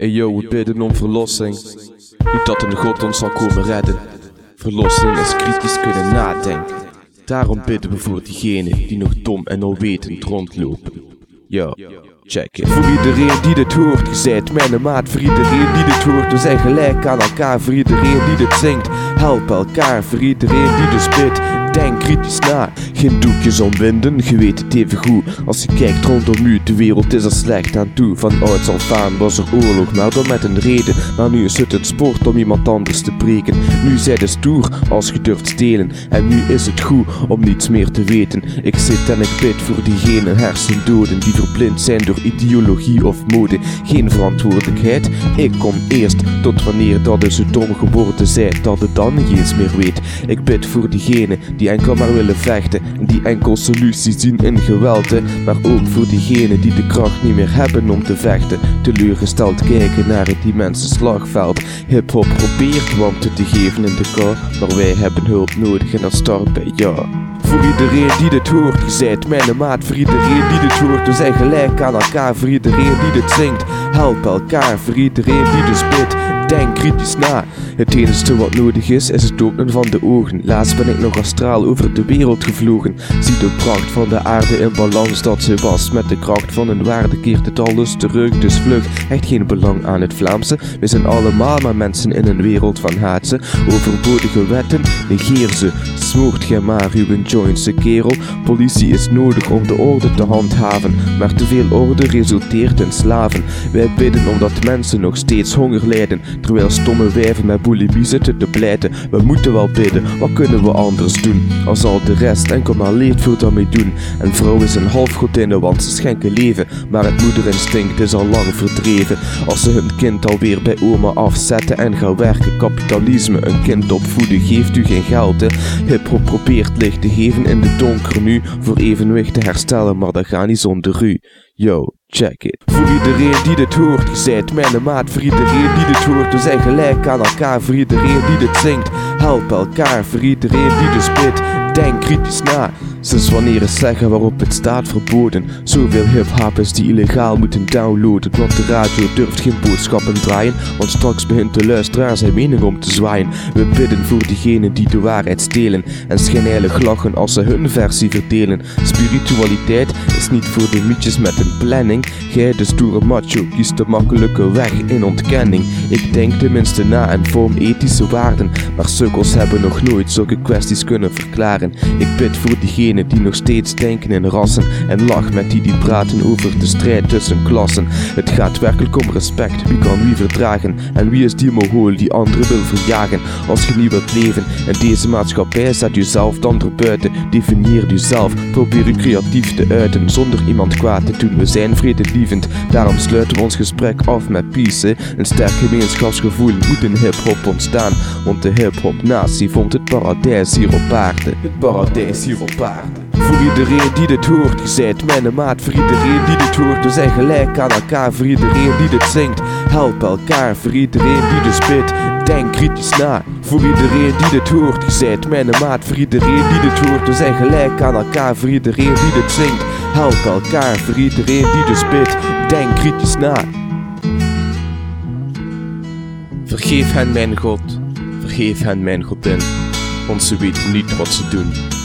En yo, we bidden om verlossing. Niet dat een God ons zal komen redden. Verlossing is kritisch kunnen nadenken. Daarom bidden we voor diegenen die nog dom en onwetend rondlopen. Yo, check it. Voor iedereen die dit hoort, je zijt mijn maat. Voor iedereen die dit hoort, we zijn gelijk aan elkaar. Voor iedereen die dit zingt, help elkaar. Voor iedereen die dus bidt, denk kritisch na. Geen doekjes omwinden, je weet het even goed. Als je kijkt rondom u, de wereld is er slecht aan toe. Van ouds aan was er oorlog, maar dan met een reden. Maar nu is het een sport om iemand anders te breken. Nu zij de stoer als je durft stelen. En nu is het goed om niets meer te weten. Ik zit en ik bid voor diegenen hersendoden die verblind zijn door ideologie of mode. Geen verantwoordelijkheid, ik kom eerst. Tot wanneer dat is zo dom geworden zij dat het dan niet eens meer weet. Ik bid voor diegenen die enkel maar willen vechten. En die enkel soluties zien in gewelden. Maar ook voor diegenen die de kracht niet meer hebben om te vechten. Teleurgesteld kijken naar het immense slagveld. Hip-hop probeert warmte te geven in de kou. Maar wij hebben hulp nodig en dat start bij jou. Voor iedereen die dit hoort, je zijt mijn maat. Voor iedereen die dit hoort, we zijn gelijk aan elkaar. Voor iedereen die dit zingt, help elkaar. Voor iedereen die dus bidt, denk kritisch na. Het enige wat nodig is, is het openen van de ogen. Laatst ben ik nog astraal over de wereld gevlogen. Zie de pracht van de aarde in balans dat ze was. Met de kracht van een waarde keert het alles terug. Dus vlug, echt geen belang aan het Vlaamse. We zijn allemaal maar mensen in een wereld van haatse. Overbodige wetten, negeer ze. Smoort gij maar uw jointse kerel. Politie is nodig om de orde te handhaven. Maar te veel orde resulteert in slaven. Wij bidden omdat mensen nog steeds honger lijden. Terwijl stomme wijven met bulimie zitten te pleiten. We moeten wel bidden, wat kunnen we anders doen? Als al de rest enkel maar leert veel daarmee doen. En vrouw is een halfgodinne, want ze schenken leven. Maar het moederinstinct is al lang verdreven. Als ze hun kind alweer bij oma afzetten en gaan werken. Kapitalisme, een kind opvoeden, geeft u geen geld. Hè? Hip-hop probeert licht te geven in de donker nu. Voor evenwicht te herstellen, maar dat gaat niet zonder u. Yo, check it. Voor iedereen die dit hoort, je zijt mijn maat. Voor iedereen die dit hoort, we zijn gelijk aan elkaar. Voor iedereen die dit zingt, help elkaar. Voor iedereen die dus bidt, denk kritisch na. Sinds wanneer is zeggen waarop het staat verboden? Zoveel hip-hop is die illegaal moeten downloaden. Want de radio durft geen boodschappen draaien. Want straks begint de luisteraar zijn mening om te zwaaien. We bidden voor diegenen die de waarheid stelen. En schijnheilig lachen als ze hun versie verdelen. Spiritualiteit is niet voor de mietjes met een planning. Gij, de stoere macho, kiest de makkelijke weg in ontkenning. Ik denk tenminste na en vorm ethische waarden. Maar sukkels hebben nog nooit zulke kwesties kunnen verklaren. Ik bid voor diegenen die nog steeds denken in rassen. En lach met die die praten over de strijd tussen klassen. Het gaat werkelijk om respect. Wie kan wie verdragen? En wie is die mohool die anderen wil verjagen? Als je niet wilt leven in deze maatschappij, zet jezelf dan erbuiten. Definieer jezelf. Probeer je creatief te uiten zonder iemand kwaad te doen. We zijn vredelievend, daarom sluiten we ons gesprek af met peace. Een sterk gemeenschapsgevoel moet in hip-hop ontstaan. Want de hip-hop natie vond het paradijs hier op aarde. Het paradijs hier op aarde. Voor iedereen die dit hoort, je zijt mijn maat. Voor iedereen die dit hoort, we zijn gelijk aan elkaar. Voor iedereen die dit zingt, help elkaar. Voor iedereen die dus bidt, denk kritisch na. Voor iedereen die dit hoort, je zijt mijn maat. Voor iedereen die dit hoort, we zijn gelijk aan elkaar. Voor iedereen die dit zingt, help elkaar. Voor iedereen die dus bidt, denk kritisch na. Vergeef hen, mijn God. Vergeef hen, mijn Godin. Want ze weten niet wat ze doen.